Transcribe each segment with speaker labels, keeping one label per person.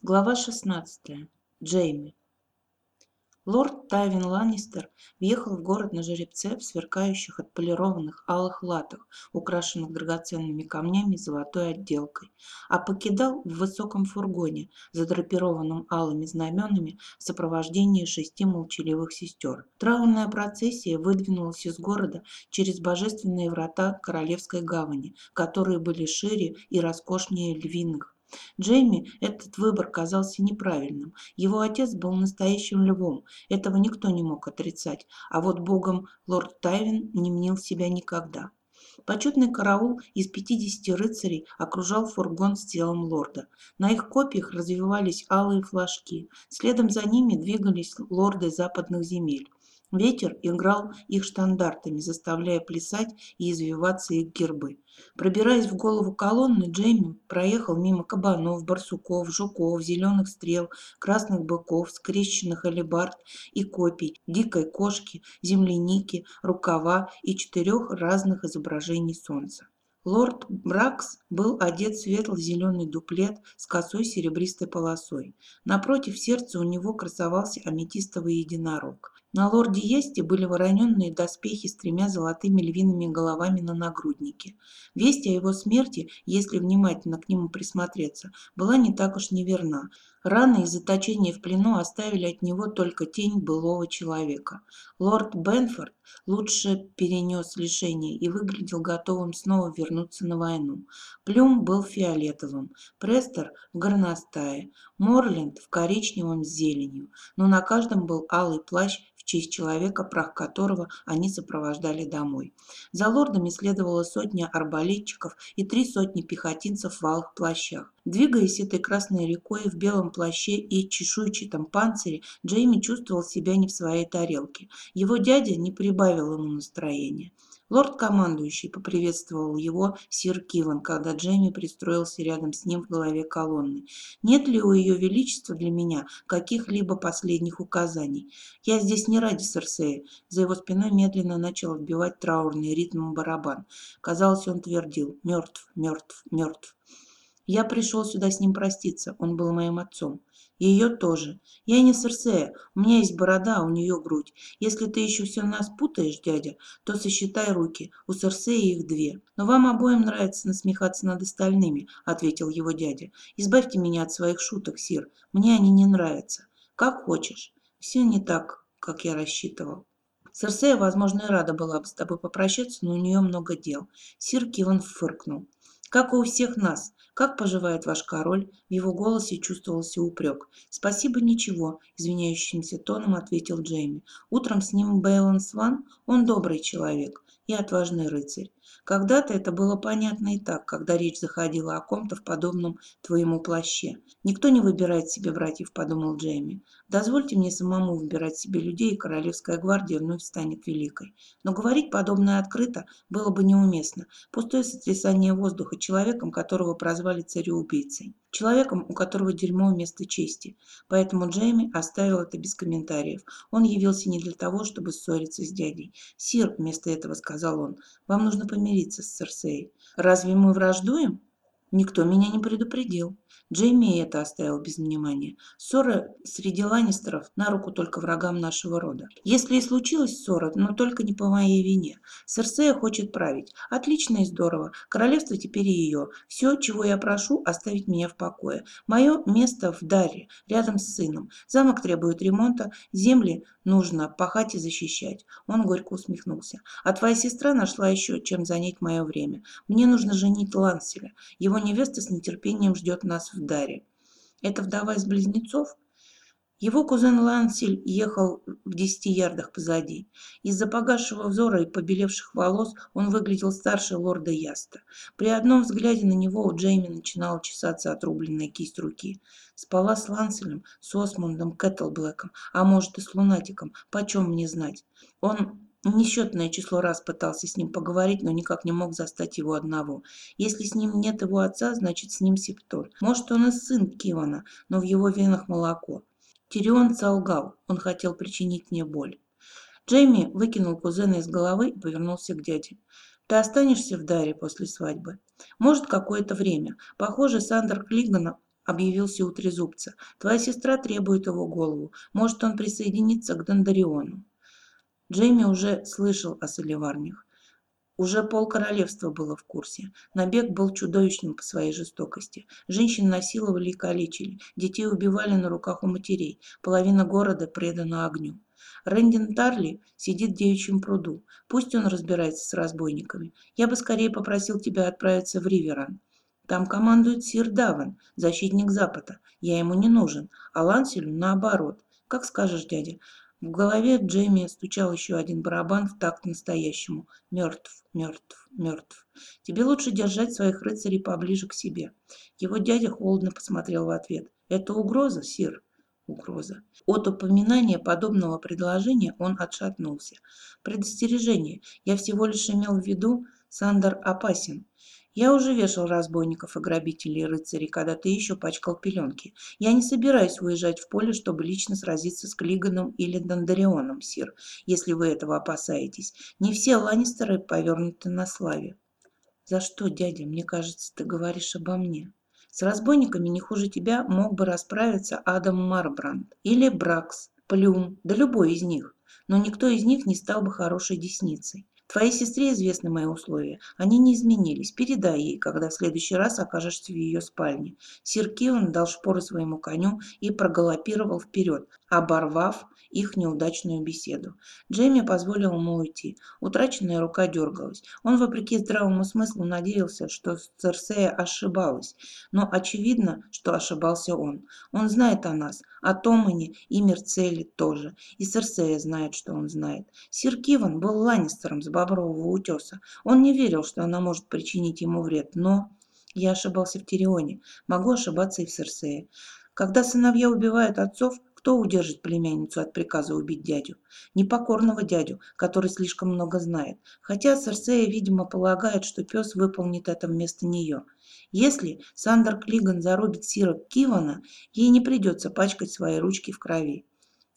Speaker 1: Глава 16. Джейми. Лорд Тайвин Ланнистер въехал в город на жеребце в сверкающих отполированных алых латах, украшенных драгоценными камнями и золотой отделкой, а покидал в высоком фургоне, задрапированном алыми знаменами в сопровождении шести молчаливых сестер. Траурная процессия выдвинулась из города через божественные врата Королевской гавани, которые были шире и роскошнее львиных, Джейми этот выбор казался неправильным. Его отец был настоящим львом, этого никто не мог отрицать, а вот богом лорд Тайвин не мнил себя никогда. Почетный караул из 50 рыцарей окружал фургон с телом лорда. На их копьях развивались алые флажки. Следом за ними двигались лорды западных земель. Ветер играл их штандартами, заставляя плясать и извиваться их гербы. Пробираясь в голову колонны, Джейми проехал мимо кабанов, барсуков, жуков, зеленых стрел, красных быков, скрещенных алебард и копий, дикой кошки, земляники, рукава и четырех разных изображений солнца. Лорд Бракс был одет в светло-зеленый дуплет с косой серебристой полосой. Напротив сердца у него красовался аметистовый единорог. На лорде Есте были вороненные доспехи с тремя золотыми львиными головами на нагруднике. Весть о его смерти, если внимательно к нему присмотреться, была не так уж неверна. Раны и заточение в плену оставили от него только тень былого человека. Лорд Бенфорд лучше перенес лишение и выглядел готовым снова вернуться на войну. Плюм был фиолетовым, Престер в горностае, Морленд в коричневом с зеленью, но на каждом был алый плащ честь человека, прах которого они сопровождали домой. За лордами следовала сотня арбалетчиков и три сотни пехотинцев в алых плащах. Двигаясь этой красной рекой в белом плаще и чешуйчатом панцире, Джейми чувствовал себя не в своей тарелке. Его дядя не прибавил ему настроения. Лорд-командующий поприветствовал его сир Киван, когда Джейми пристроился рядом с ним в голове колонны. «Нет ли у ее величества для меня каких-либо последних указаний? Я здесь не ради Серсея». За его спиной медленно начал отбивать траурный ритм барабан. Казалось, он твердил «мертв, мертв, мертв». Я пришел сюда с ним проститься, он был моим отцом. Ее тоже. Я не Серсея, у меня есть борода, а у нее грудь. Если ты еще все нас путаешь, дядя, то сосчитай руки, у Серсея их две. Но вам обоим нравится насмехаться над остальными, ответил его дядя. Избавьте меня от своих шуток, сир, мне они не нравятся. Как хочешь. Все не так, как я рассчитывал. Серсея, возможно, и рада была бы с тобой попрощаться, но у нее много дел. Сир Киван фыркнул. Как у всех нас. «Как поживает ваш король?» В его голосе чувствовался упрек. «Спасибо, ничего», – извиняющимся тоном ответил Джейми. «Утром с ним Бейлон Сван, он добрый человек и отважный рыцарь. Когда-то это было понятно и так, когда речь заходила о ком-то в подобном твоему плаще. Никто не выбирает себе братьев, подумал Джейми. Дозвольте мне самому выбирать себе людей, и Королевская гвардия вновь станет великой. Но говорить подобное открыто было бы неуместно. Пустое сотрясание воздуха человеком, которого прозвали цареубийцей. Человеком, у которого дерьмо вместо чести. Поэтому Джейми оставил это без комментариев. Он явился не для того, чтобы ссориться с дядей. «Сир», вместо этого сказал он, – «вам нужно помириться с Серсеей». «Разве мы враждуем?» Никто меня не предупредил. Джейми это оставил без внимания. Ссора среди Ланнистеров на руку только врагам нашего рода. Если и случилась ссора, но только не по моей вине. Серсея хочет править. Отлично и здорово. Королевство теперь ее. Все, чего я прошу, оставить меня в покое. Мое место в Даре, рядом с сыном. Замок требует ремонта, земли нужно пахать и защищать. Он горько усмехнулся. А твоя сестра нашла еще, чем занять мое время. Мне нужно женить Ланселя. Его невеста с нетерпением ждет нас в Даре. Это вдова из близнецов? Его кузен Лансель ехал в десяти ярдах позади. Из-за погасшего взора и побелевших волос он выглядел старше лорда Яста. При одном взгляде на него у Джейми начинала чесаться отрубленная кисть руки. Спала с Ланселем, с Осмондом, Кэтлблэком, а может и с Лунатиком, почем мне знать. Он Несчетное число раз пытался с ним поговорить, но никак не мог застать его одного. Если с ним нет его отца, значит с ним Септор. Может, он и сын Кивана, но в его венах молоко. Тирион солгал, он хотел причинить мне боль. Джейми выкинул кузена из головы и повернулся к дяде. «Ты останешься в Даре после свадьбы?» «Может, какое-то время. Похоже, Сандер Клиган объявился у трезубца. «Твоя сестра требует его голову. Может, он присоединится к Дондариону». Джейми уже слышал о соливарнях. Уже пол королевства было в курсе. Набег был чудовищным по своей жестокости. Женщин насиловали и калечили, детей убивали на руках у матерей, половина города предана огню. Рэндин Тарли сидит в девичьем пруду. Пусть он разбирается с разбойниками. Я бы скорее попросил тебя отправиться в Риверан. Там командует Сир Даван, защитник Запада. Я ему не нужен, а Ланселю наоборот. Как скажешь, дядя. В голове Джейми стучал еще один барабан в такт настоящему. Мертв, мертв, мертв. Тебе лучше держать своих рыцарей поближе к себе. Его дядя холодно посмотрел в ответ. Это угроза, сир? Угроза. От упоминания подобного предложения он отшатнулся. Предостережение. Я всего лишь имел в виду, Сандер опасен. Я уже вешал разбойников и грабителей и рыцарей, когда ты еще пачкал пеленки. Я не собираюсь выезжать в поле, чтобы лично сразиться с Клиганом или Дондарионом, сир, если вы этого опасаетесь. Не все Ланнистеры повернуты на славе. За что, дядя, мне кажется, ты говоришь обо мне? С разбойниками не хуже тебя мог бы расправиться Адам Марбранд или Бракс, Плюм, да любой из них. Но никто из них не стал бы хорошей десницей. Твоей сестре известны мои условия. Они не изменились. Передай ей, когда в следующий раз окажешься в ее спальне. Сир Киван дал шпоры своему коню и прогалопировал вперед, оборвав их неудачную беседу. Джейми позволил ему уйти. Утраченная рука дергалась. Он, вопреки здравому смыслу, надеялся, что Церсея ошибалась. Но очевидно, что ошибался он. Он знает о нас, о Томане и Мерцеле тоже. И Церсея знает, что он знает. Сир Киван был Ланнистером с Бобрового утеса. Он не верил, что она может причинить ему вред, но... Я ошибался в Тирионе. Могу ошибаться и в Серсее. Когда сыновья убивают отцов, кто удержит племянницу от приказа убить дядю? Непокорного дядю, который слишком много знает. Хотя Серсея, видимо, полагает, что пес выполнит это вместо нее. Если Сандер Клиган зарубит Сира Кивана, ей не придется пачкать свои ручки в крови.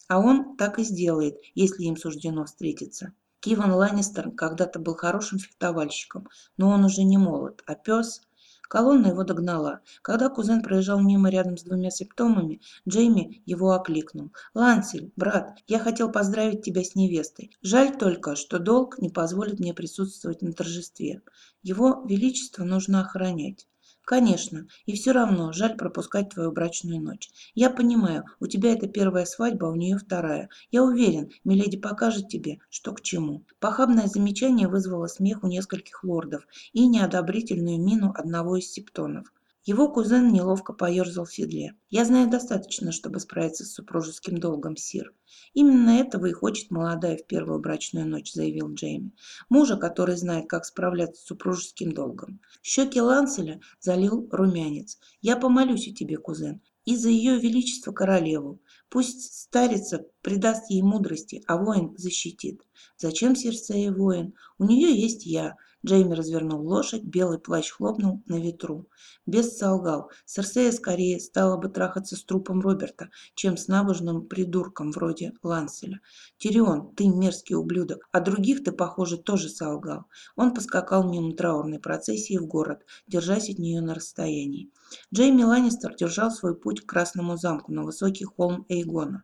Speaker 1: А он так и сделает, если им суждено встретиться. Киван Ланнистер когда-то был хорошим фехтовальщиком, но он уже не молод, а пес... Колонна его догнала. Когда кузен проезжал мимо рядом с двумя симптомами, Джейми его окликнул. «Лансель, брат, я хотел поздравить тебя с невестой. Жаль только, что долг не позволит мне присутствовать на торжестве. Его величество нужно охранять». Конечно, и все равно жаль пропускать твою брачную ночь. Я понимаю, у тебя это первая свадьба, а у нее вторая. Я уверен, Миледи покажет тебе, что к чему. Похабное замечание вызвало смех у нескольких лордов и неодобрительную мину одного из септонов. Его кузен неловко поерзал в седле. «Я знаю достаточно, чтобы справиться с супружеским долгом, сир. Именно этого и хочет молодая в первую брачную ночь», — заявил Джейми. «Мужа, который знает, как справляться с супружеским долгом». Щеки Ланселя залил румянец. «Я помолюсь о тебе, кузен, и за ее величество королеву. Пусть старица придаст ей мудрости, а воин защитит. Зачем сердце и воин? У нее есть я. Джейми развернул лошадь, белый плащ хлопнул на ветру. Бес солгал. Серсея скорее стала бы трахаться с трупом Роберта, чем с набожным придурком вроде Ланселя. «Тирион, ты мерзкий ублюдок, а других ты, похоже, тоже солгал». Он поскакал мимо траурной процессии в город, держась от нее на расстоянии. Джейми Ланнистер держал свой путь к Красному замку на высокий холм Эйгона.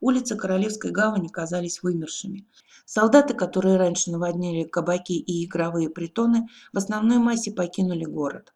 Speaker 1: Улицы Королевской гавани казались вымершими. Солдаты, которые раньше наводнили кабаки и игровые притоны, в основной массе покинули город.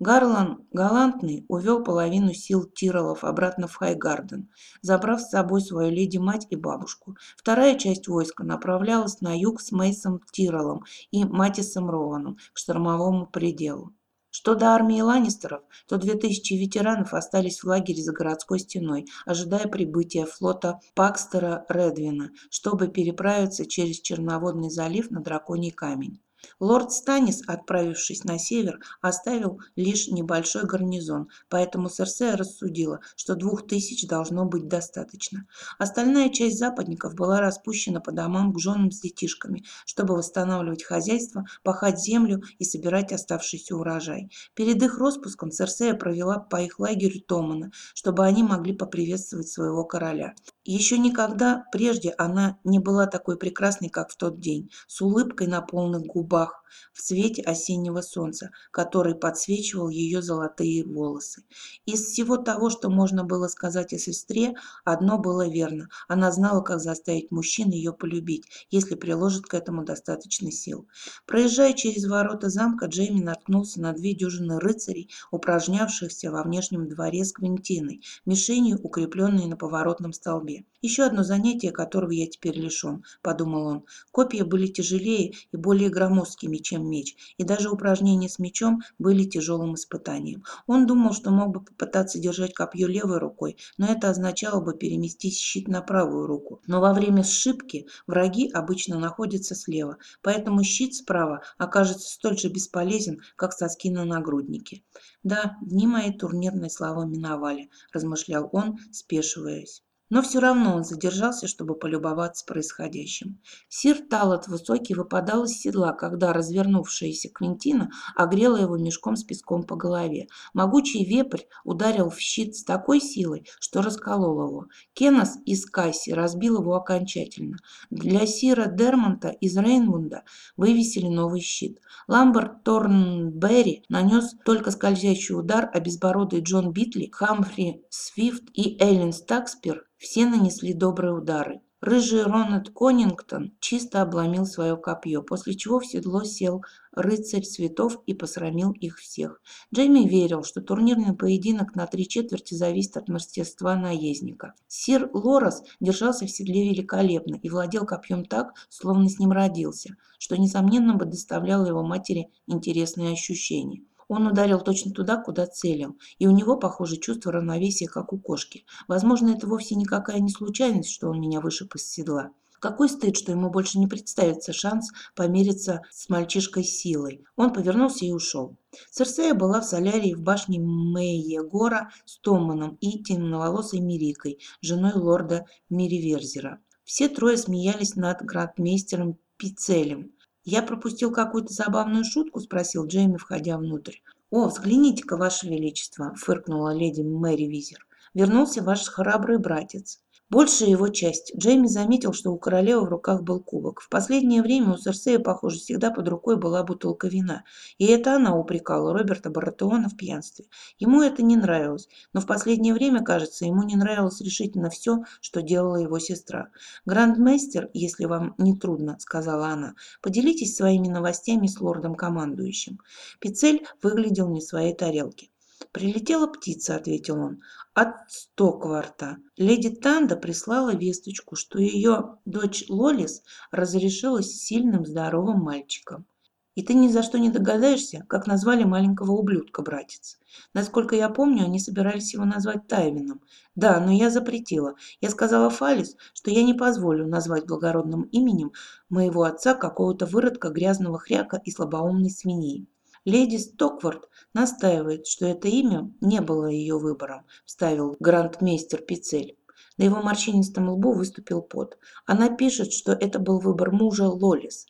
Speaker 1: Гарлан Галантный увел половину сил Тиролов обратно в Хайгарден, забрав с собой свою леди-мать и бабушку. Вторая часть войска направлялась на юг с Мейсом Тиролом и Матисом Рованом к штормовому пределу. Что до армии Ланнистеров, то 2000 ветеранов остались в лагере за городской стеной, ожидая прибытия флота Пакстера Редвина, чтобы переправиться через Черноводный залив на Драконий камень. Лорд Станис, отправившись на север, оставил лишь небольшой гарнизон, поэтому Серсея рассудила, что двух тысяч должно быть достаточно. Остальная часть западников была распущена по домам к женам с детишками, чтобы восстанавливать хозяйство, пахать землю и собирать оставшийся урожай. Перед их распуском Серсея провела по их лагерю Томана, чтобы они могли поприветствовать своего короля. Еще никогда прежде она не была такой прекрасной, как в тот день, с улыбкой на полных губах, губах в свете осеннего солнца, который подсвечивал ее золотые волосы. Из всего того, что можно было сказать о сестре, одно было верно. Она знала, как заставить мужчин ее полюбить, если приложит к этому достаточно сил. Проезжая через ворота замка, Джейми наткнулся на две дюжины рыцарей, упражнявшихся во внешнем дворе с Квинтиной, мишенью, укрепленной на поворотном столбе. «Еще одно занятие, которого я теперь лишен», – подумал он. Копья были тяжелее и более громоздкими, чем меч, и даже упражнения с мечом были тяжелым испытанием. Он думал, что мог бы попытаться держать копье левой рукой, но это означало бы переместить щит на правую руку. Но во время сшибки враги обычно находятся слева, поэтому щит справа окажется столь же бесполезен, как соски на нагруднике. «Да, дни моей турнирной славы миновали», – размышлял он, спешиваясь. Но все равно он задержался, чтобы полюбоваться происходящим. Сир Талот высокий выпадал из седла, когда развернувшаяся Квинтина огрела его мешком с песком по голове. Могучий вепрь ударил в щит с такой силой, что расколол его. Кеннес из Касси разбил его окончательно. Для Сира Дермонта из Рейнвунда вывесили новый щит. Ламберт Торнберри нанес только скользящий удар, а безбородый Джон Битли, Хамфри Свифт и Эллен Стакспер все нанесли добрые удары. Рыжий Рональд Конингтон чисто обломил свое копье, после чего в седло сел рыцарь цветов и посрамил их всех. Джейми верил, что турнирный поединок на три четверти зависит от мастерства наездника. Сир Лорес держался в седле великолепно и владел копьем так, словно с ним родился, что, несомненно, бы доставляло его матери интересные ощущения. Он ударил точно туда, куда целил, и у него, похоже, чувство равновесия, как у кошки. Возможно, это вовсе никакая не случайность, что он меня вышиб из седла. Какой стыд, что ему больше не представится шанс помериться с мальчишкой силой. Он повернулся и ушел. Церсея была в солярии в башне Мэйегора с Томаном и темноволосой Мирикой, женой лорда Мириверзера. Все трое смеялись над градмейстером Пицелем. «Я пропустил какую-то забавную шутку?» – спросил Джейми, входя внутрь. «О, взгляните-ка, Ваше Величество!» – фыркнула леди Мэри Визер. «Вернулся ваш храбрый братец. Большая его часть. Джейми заметил, что у королевы в руках был кубок. В последнее время у Серсея, похоже, всегда под рукой была бутылка вина. И это она упрекала Роберта Баратеона в пьянстве. Ему это не нравилось. Но в последнее время, кажется, ему не нравилось решительно все, что делала его сестра. «Грандмейстер, если вам не трудно», — сказала она, — «поделитесь своими новостями с лордом-командующим». Пицель выглядел не в своей тарелке. «Прилетела птица», — ответил он, — «от Стокварта. Леди Танда прислала весточку, что ее дочь Лолис разрешилась сильным здоровым мальчиком. И ты ни за что не догадаешься, как назвали маленького ублюдка, братец. Насколько я помню, они собирались его назвать Тайвином. Да, но я запретила. Я сказала Фалис, что я не позволю назвать благородным именем моего отца какого-то выродка грязного хряка и слабоумной свиньи. Леди Стоквард настаивает, что это имя не было ее выбором, вставил грандмейстер Пицель. На его морщинистом лбу выступил пот. Она пишет, что это был выбор мужа Лолис.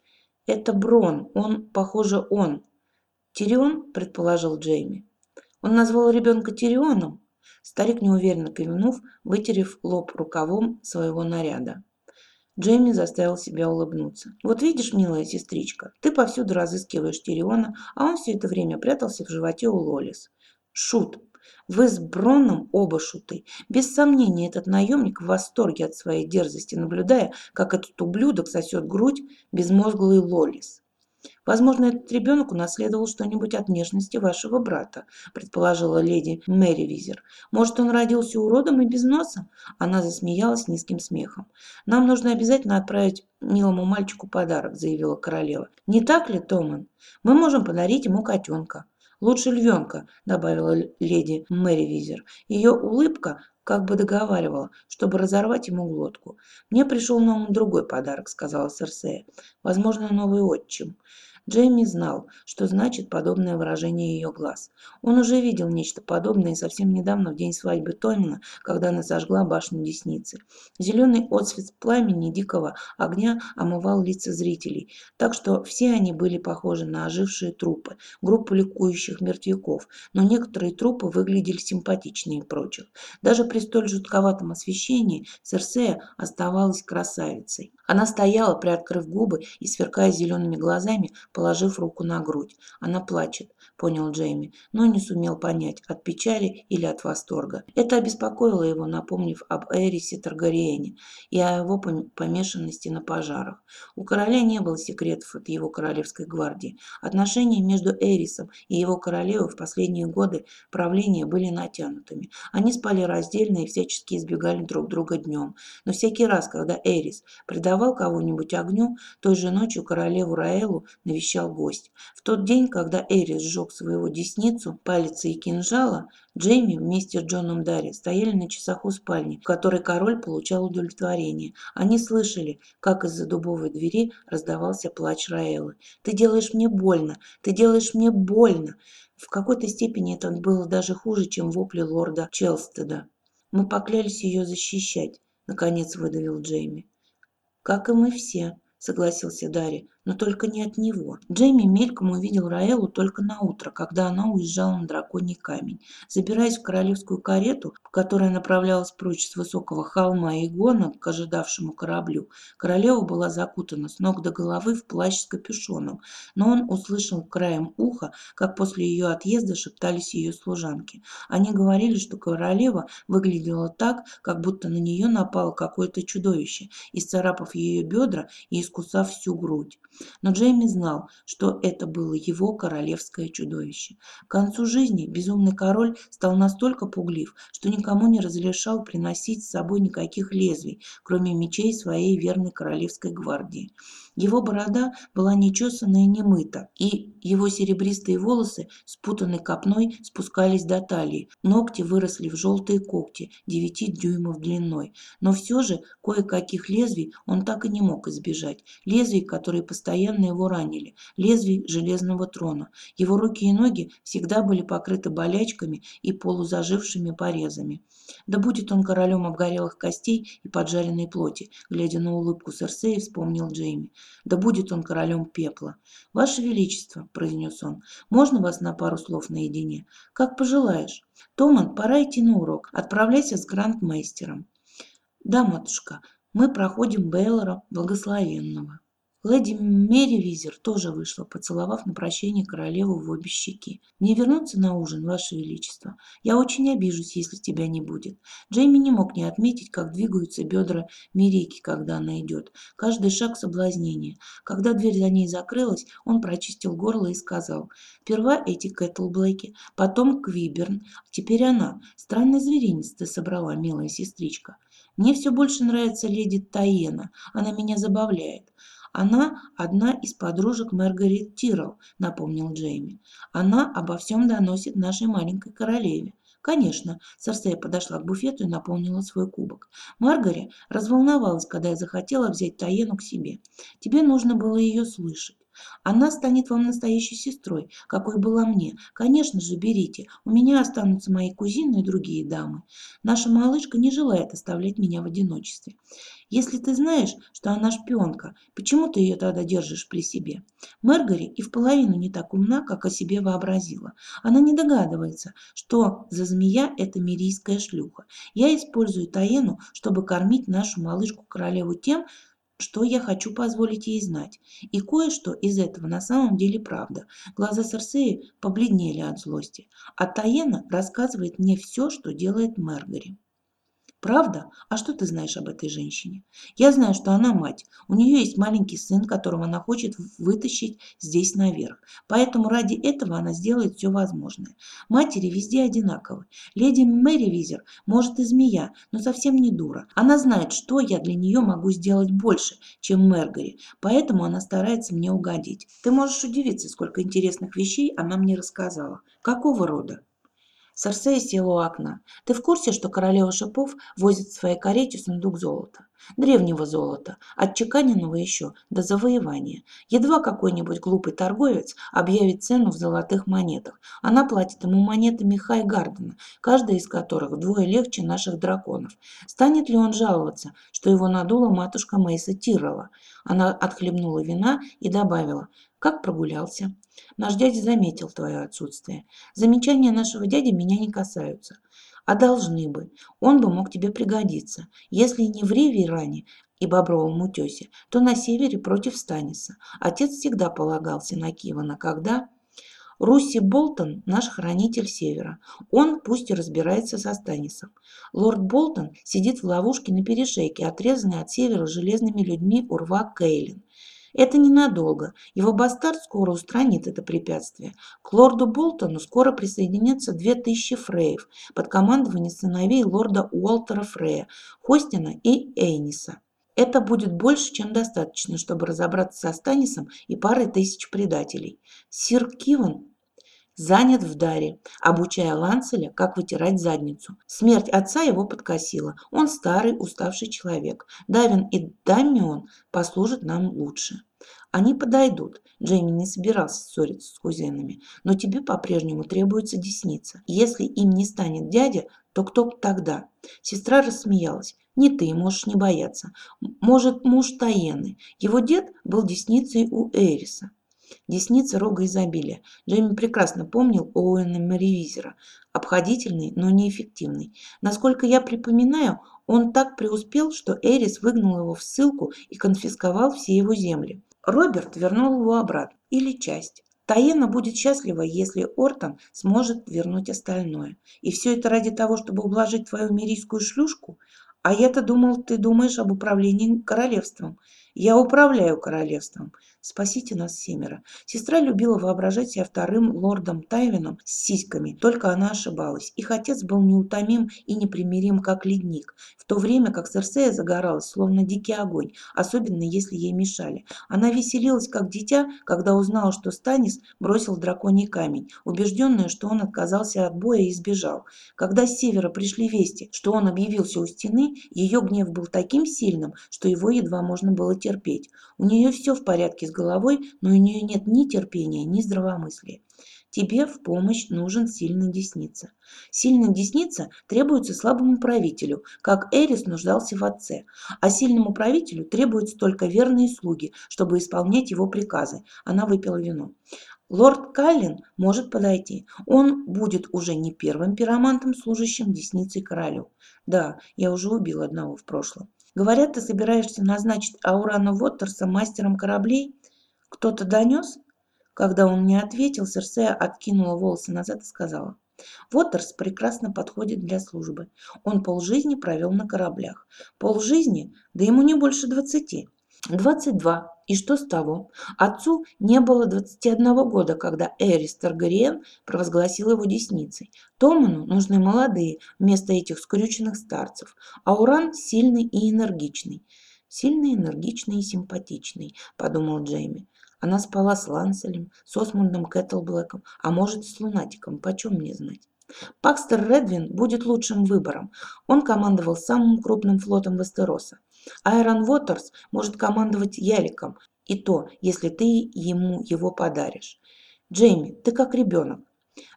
Speaker 1: Это Брон, он, похоже, он. Тирион, предположил Джейми. Он назвал ребенка Тирионом. Старик неуверенно кивнув, вытерев лоб рукавом своего наряда. Джейми заставил себя улыбнуться. «Вот видишь, милая сестричка, ты повсюду разыскиваешь Тириона, а он все это время прятался в животе у Лолис. Шут. Вы с Броном оба шуты. Без сомнения, этот наемник в восторге от своей дерзости, наблюдая, как этот ублюдок сосет грудь безмозглый Лолис. Возможно, этот ребенок унаследовал что-нибудь от внешности вашего брата, предположила леди Мэри Визер. Может, он родился уродом и без носа? Она засмеялась низким смехом. Нам нужно обязательно отправить милому мальчику подарок, заявила королева. Не так ли, Томан? Мы можем подарить ему котенка. Лучше львенка, добавила леди Мэри Визер. Ее улыбка как бы договаривала, чтобы разорвать ему глотку. «Мне пришел на ум другой подарок», — сказала Серсея. «Возможно, новый отчим». Джейми знал, что значит подобное выражение ее глаз. Он уже видел нечто подобное совсем недавно, в день свадьбы Томина, когда она зажгла башню Десницы. Зеленый отсвет пламени дикого огня омывал лица зрителей, так что все они были похожи на ожившие трупы, группу ликующих мертвяков, но некоторые трупы выглядели симпатичнее прочих. Даже при столь жутковатом освещении Серсея оставалась красавицей. Она стояла, приоткрыв губы и сверкая зелеными глазами, положив руку на грудь. «Она плачет», — понял Джейми, но не сумел понять, от печали или от восторга. Это обеспокоило его, напомнив об Эрисе Таргариене и о его помешанности на пожарах. У короля не было секретов от его королевской гвардии. Отношения между Эрисом и его королевой в последние годы правления были натянутыми. Они спали раздельно и всячески избегали друг друга днем. Но всякий раз, когда Эрис предавал кого-нибудь огню, той же ночью королеву Раэлу навещал гость. В тот день, когда Эрис сжег своего десницу, палец и кинжала, Джейми вместе с Джоном Дарри стояли на часах у спальни, в которой король получал удовлетворение. Они слышали, как из-за дубовой двери раздавался плач Раэлы. «Ты делаешь мне больно! Ты делаешь мне больно!» В какой-то степени это было даже хуже, чем вопли лорда Челстеда. «Мы поклялись ее защищать», — наконец выдавил Джейми. «Как и мы все», — согласился Дарри но только не от него. Джейми мельком увидел Раэлу только на утро, когда она уезжала на драконий камень. Забираясь в королевскую карету, которая направлялась прочь с высокого холма Игона к ожидавшему кораблю, королева была закутана с ног до головы в плащ с капюшоном, но он услышал краем уха, как после ее отъезда шептались ее служанки. Они говорили, что королева выглядела так, как будто на нее напало какое-то чудовище, исцарапав ее бедра и искусав всю грудь. Но Джейми знал, что это было его королевское чудовище. К концу жизни безумный король стал настолько пуглив, что никому не разрешал приносить с собой никаких лезвий, кроме мечей своей верной королевской гвардии. Его борода была нечесана и не мыта, и его серебристые волосы, спутанной копной, спускались до талии. Ногти выросли в желтые когти, 9 дюймов длиной. Но все же кое-каких лезвий он так и не мог избежать. Лезвий, которые постоянно его ранили. Лезвий железного трона. Его руки и ноги всегда были покрыты болячками и полузажившими порезами. Да будет он королем обгорелых костей и поджаренной плоти, глядя на улыбку Серсея, вспомнил Джейми. Да будет он королем пепла. Ваше Величество, произнес он, можно вас на пару слов наедине? Как пожелаешь. Томан, пора идти на урок. Отправляйся с грандмейстером. Да, матушка, мы проходим Бейлора Благословенного. Леди Мерривизер тоже вышла, поцеловав на прощение королеву в обе щеки. «Мне вернуться на ужин, Ваше Величество? Я очень обижусь, если тебя не будет». Джейми не мог не отметить, как двигаются бедра Мирики, когда она идет. Каждый шаг соблазнения. Когда дверь за ней закрылась, он прочистил горло и сказал. «Сперва эти Кэтлблэки, потом Квиберн, теперь она. Странный зверинец ты собрала, милая сестричка. Мне все больше нравится леди Таена, она меня забавляет. Она одна из подружек Маргарет Тиррелл, напомнил Джейми. Она обо всем доносит нашей маленькой королеве. Конечно, Серсея подошла к буфету и наполнила свой кубок. Маргари разволновалась, когда я захотела взять Таену к себе. Тебе нужно было ее слышать. Она станет вам настоящей сестрой, какой была мне. Конечно же, берите. У меня останутся мои кузины и другие дамы. Наша малышка не желает оставлять меня в одиночестве. Если ты знаешь, что она шпионка, почему ты ее тогда держишь при себе? Мэргари и в половину не так умна, как о себе вообразила. Она не догадывается, что за змея это мирийская шлюха. Я использую Таену, чтобы кормить нашу малышку-королеву тем, что я хочу позволить ей знать. И кое-что из этого на самом деле правда. Глаза Серсеи побледнели от злости. А Таена рассказывает мне все, что делает Мэргари. Правда? А что ты знаешь об этой женщине? Я знаю, что она мать. У нее есть маленький сын, которого она хочет вытащить здесь наверх. Поэтому ради этого она сделает все возможное. Матери везде одинаковы. Леди Мэри Визер может и змея, но совсем не дура. Она знает, что я для нее могу сделать больше, чем Мэргари. Поэтому она старается мне угодить. Ты можешь удивиться, сколько интересных вещей она мне рассказала. Какого рода? Сарсея села у окна. «Ты в курсе, что королева шипов возит в своей карете сундук золота? Древнего золота, отчеканенного еще до завоевания. Едва какой-нибудь глупый торговец объявит цену в золотых монетах. Она платит ему монетами Хайгардена, каждая из которых вдвое легче наших драконов. Станет ли он жаловаться, что его надула матушка Мейса Тиррелла? Она отхлебнула вина и добавила, как прогулялся. Наш дядя заметил твое отсутствие. Замечания нашего дяди меня не касаются. А должны бы. Он бы мог тебе пригодиться. Если не в Риверане и Бобровом утесе, то на севере против Станиса. Отец всегда полагался на Кивана, когда... Руси Болтон – наш хранитель Севера. Он пусть и разбирается со Станисом. Лорд Болтон сидит в ловушке на перешейке, отрезанный от Севера железными людьми урва Кейлин. Это ненадолго. Его бастард скоро устранит это препятствие. К лорду Болтону скоро присоединятся две тысячи фреев под командованием сыновей лорда Уолтера Фрея, Хостина и Эйниса. Это будет больше, чем достаточно, чтобы разобраться со Станисом и парой тысяч предателей. Сир Киван занят в даре, обучая Ланцеля, как вытирать задницу. Смерть отца его подкосила. Он старый, уставший человек. Давин и Дамион послужат нам лучше. Они подойдут. Джейми не собирался ссориться с кузенами. Но тебе по-прежнему требуется десница. Если им не станет дядя, то кто тогда? Сестра рассмеялась. Не ты, можешь не бояться. Может, муж Таены. Его дед был десницей у Эриса. Десница рога изобилия. Джейми прекрасно помнил Оуэна Меривизера. Обходительный, но неэффективный. Насколько я припоминаю, он так преуспел, что Эрис выгнал его в ссылку и конфисковал все его земли. Роберт вернул его обратно, или часть. Таена будет счастлива, если Ортон сможет вернуть остальное. И все это ради того, чтобы ублажить твою мирийскую шлюшку? А я-то думал, ты думаешь об управлении королевством. Я управляю королевством. Спасите нас семеро. Сестра любила воображать себя вторым лордом Тайвином с сиськами, только она ошибалась. Их отец был неутомим и непримирим, как ледник, в то время как Серсея загоралась, словно дикий огонь, особенно если ей мешали. Она веселилась, как дитя, когда узнала, что Станис бросил драконий камень, убежденная, что он отказался от боя и сбежал. Когда с севера пришли вести, что он объявился у стены, ее гнев был таким сильным, что его едва можно было терпеть. У нее все в порядке с головой, но у нее нет ни терпения, ни здравомыслия. Тебе в помощь нужен сильный десница. Сильная десница требуется слабому правителю, как Эрис нуждался в отце. А сильному правителю требуются только верные слуги, чтобы исполнять его приказы. Она выпила вино. Лорд Каллин может подойти. Он будет уже не первым пиромантом, служащим десницей королю. Да, я уже убил одного в прошлом. Говорят, ты собираешься назначить Аурана Воттерса мастером кораблей? Кто-то донес? Когда он не ответил, Серсея откинула волосы назад и сказала. Воттерс прекрасно подходит для службы. Он полжизни провел на кораблях. Полжизни? Да ему не больше двадцати. Двадцать два. И что с того? Отцу не было 21 года, когда Эрис Таргариен провозгласил его десницей. Томану нужны молодые вместо этих скрюченных старцев. А Уран сильный и энергичный. Сильный, энергичный и симпатичный, подумал Джейми. Она спала с Ланселем, с Осмондом Кэтлблэком, а может с Лунатиком, почем мне знать. Пакстер Редвин будет лучшим выбором. Он командовал самым крупным флотом Вестероса. Айрон Уотерс может командовать Яликом, и то, если ты ему его подаришь. Джейми, ты как ребенок.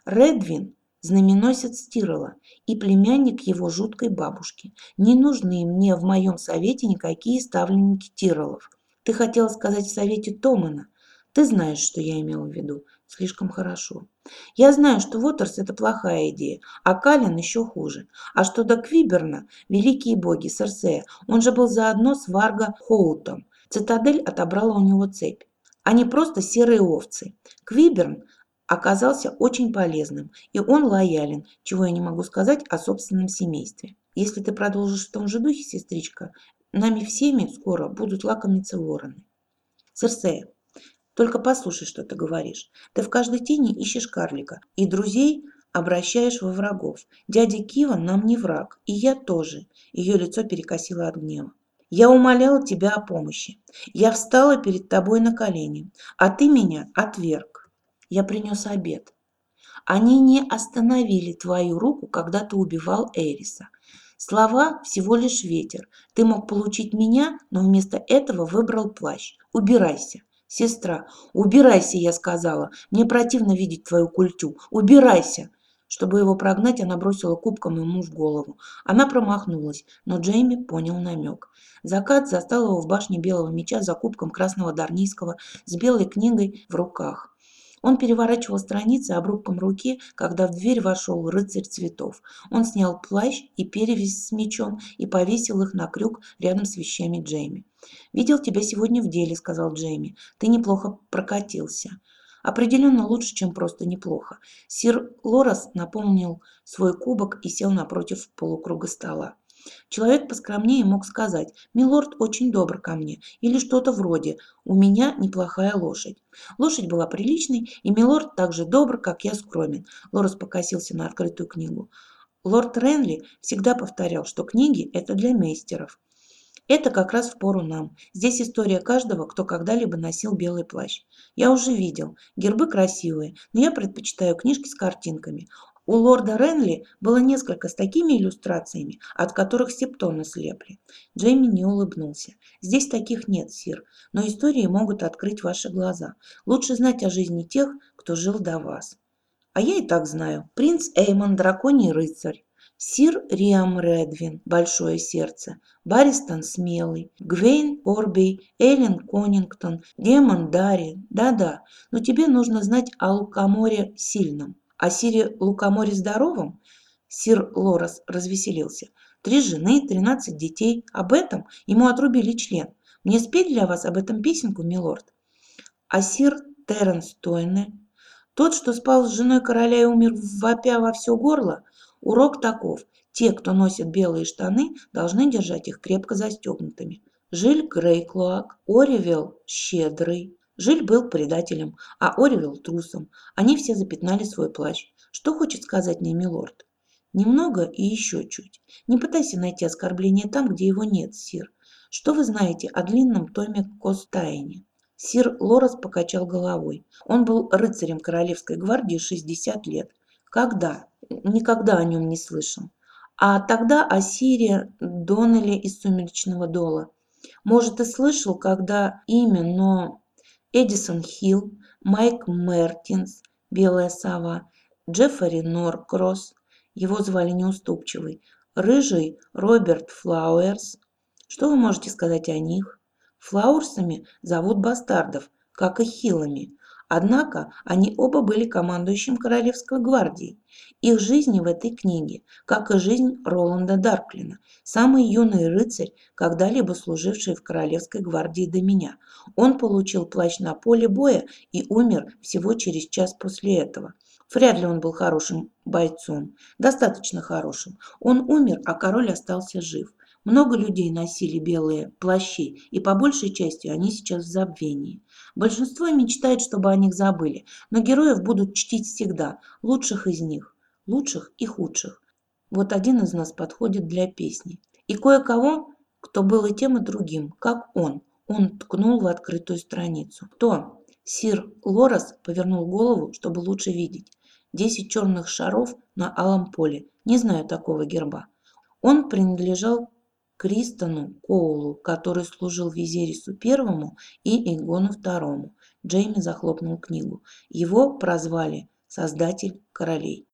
Speaker 1: Редвин – знаменосец Тирола и племянник его жуткой бабушки. Не нужны мне в моем совете никакие ставленники Тиролов. Ты хотела сказать в совете Томана. Ты знаешь, что я имела в виду. Слишком хорошо. Я знаю, что Вотерс – это плохая идея, а Калин еще хуже. А что до Квиберна, великие боги, Серсея, он же был заодно с Варго Хоутом. Цитадель отобрала у него цепь. Они просто серые овцы. Квиберн оказался очень полезным, и он лоялен, чего я не могу сказать о собственном семействе. Если ты продолжишь в том же духе, сестричка, нами всеми скоро будут лакомиться вороны. Серсея, только послушай, что ты говоришь. Ты в каждой тени ищешь карлика, и друзей обращаешь во врагов. Дядя Кива нам не враг, и я тоже. Ее лицо перекосило от гнева. Я умоляла тебя о помощи. Я встала перед тобой на колени, а ты меня отверг. Я принес обед. Они не остановили твою руку, когда ты убивал Эриса. Слова всего лишь ветер. Ты мог получить меня, но вместо этого выбрал плащ. Убирайся. «Сестра, убирайся!» – я сказала. «Мне противно видеть твою культю. Убирайся!» Чтобы его прогнать, она бросила кубком ему в голову. Она промахнулась, но Джейми понял намек. Закат застал его в башне Белого меча за кубком красного дарнийского с белой книгой в руках. Он переворачивал страницы обрубком руки, когда в дверь вошел рыцарь цветов. Он снял плащ и перевязь с мечом и повесил их на крюк рядом с вещами Джейми. «Видел тебя сегодня в деле», — сказал Джейми. «Ты неплохо прокатился». Определенно лучше, чем просто неплохо. Сир Лорас наполнил свой кубок и сел напротив полукруга стола. Человек поскромнее мог сказать «Милорд очень добр ко мне» или что-то вроде «У меня неплохая лошадь». Лошадь была приличной, и Милорд так же добр, как я скромен. Лорес покосился на открытую книгу. Лорд Ренли всегда повторял, что книги – это для мейстеров. Это как раз в пору нам. Здесь история каждого, кто когда-либо носил белый плащ. Я уже видел. Гербы красивые, но я предпочитаю книжки с картинками. У лорда Ренли было несколько с такими иллюстрациями, от которых септоны слепли. Джейми не улыбнулся. «Здесь таких нет, сир, но истории могут открыть ваши глаза. Лучше знать о жизни тех, кто жил до вас». «А я и так знаю. Принц Эймон, драконий рыцарь. Сир Риам Редвин, Большое сердце, Баристон Смелый, Гвейн Орбей, Эллен Конингтон, Демон Дарри. Да-да, но тебе нужно знать о Лукоморе Сильном. О Сире Лукоморе Здоровом? Сир Лорес развеселился. Три жены, тринадцать детей. Об этом ему отрубили член. Мне спеть для вас об этом песенку, милорд? А сир Терренс Тойне? Тот, что спал с женой короля и умер вопя во все горло? Урок таков. Те, кто носит белые штаны, должны держать их крепко застегнутыми. Жиль Грейклоак, Оривел Щедрый. Жиль был предателем, а Оривел трусом. Они все запятнали свой плащ. Что хочет сказать мне милорд? Немного и еще чуть. Не пытайся найти оскорбление там, где его нет, сир. Что вы знаете о длинном томе Костайне? Сир Лорес покачал головой. Он был рыцарем Королевской гвардии 60 лет. Когда? Никогда о нем не слышал. А тогда о Сире Доннелли из «Сумеречного дола». Может, и слышал, когда имя, но Эдисон Хилл, Майк Мертинс, Белая сова, Джеффри Норкросс, его звали Неуступчивый, Рыжий Роберт Флауэрс. Что вы можете сказать о них? Флауэрсами зовут бастардов, как и Хиллами. Однако они оба были командующим Королевской гвардией. Их жизни в этой книге, как и жизнь Роланда Дарклина, самый юный рыцарь, когда-либо служивший в Королевской гвардии до меня. Он получил плащ на поле боя и умер всего через час после этого. Вряд ли он был хорошим бойцом, достаточно хорошим. Он умер, а король остался жив. Много людей носили белые плащи, и по большей части они сейчас в забвении. Большинство мечтает, чтобы о них забыли, но героев будут чтить всегда, лучших из них, лучших и худших. Вот один из нас подходит для песни. И кое-кого, кто был и тем, и другим, как он. Он ткнул в открытую страницу. Кто? Сир Лорас повернул голову, чтобы лучше видеть. Десять черных шаров на алом поле. Не знаю такого герба. Он принадлежал Кристону Коулу, который служил Визерису первому и Игону второму. Джейми захлопнул книгу. Его прозвали «Создатель королей».